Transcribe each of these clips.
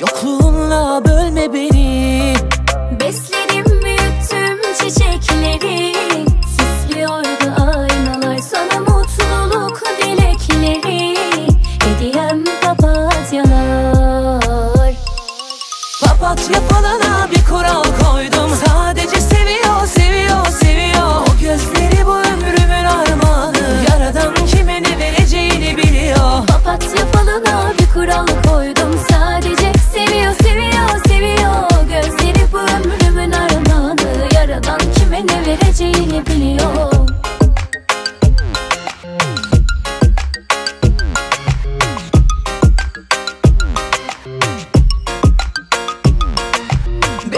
Yokluğunla bölme beni. Besledim büyüttüm çiçekleri. Süslüyordu aynalar sana mutluluk dilekleri. Hediyem papatyalar. Papatya falana bir kural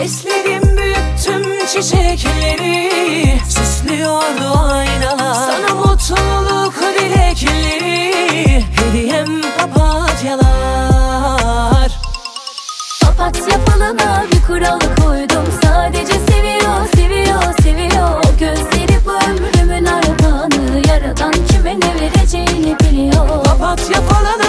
Besledim büyüttüm çiçekleri Süslüyordu aynalar. Sana mutluluk dilekleri Hediyem papatyalar. Papatya falına bir kural koydum. Sadece seviyor seviyor seviyor. O gözleri bu ömrümün armağanı. Yaradan kime ne vereceğini biliyor. Papatya falına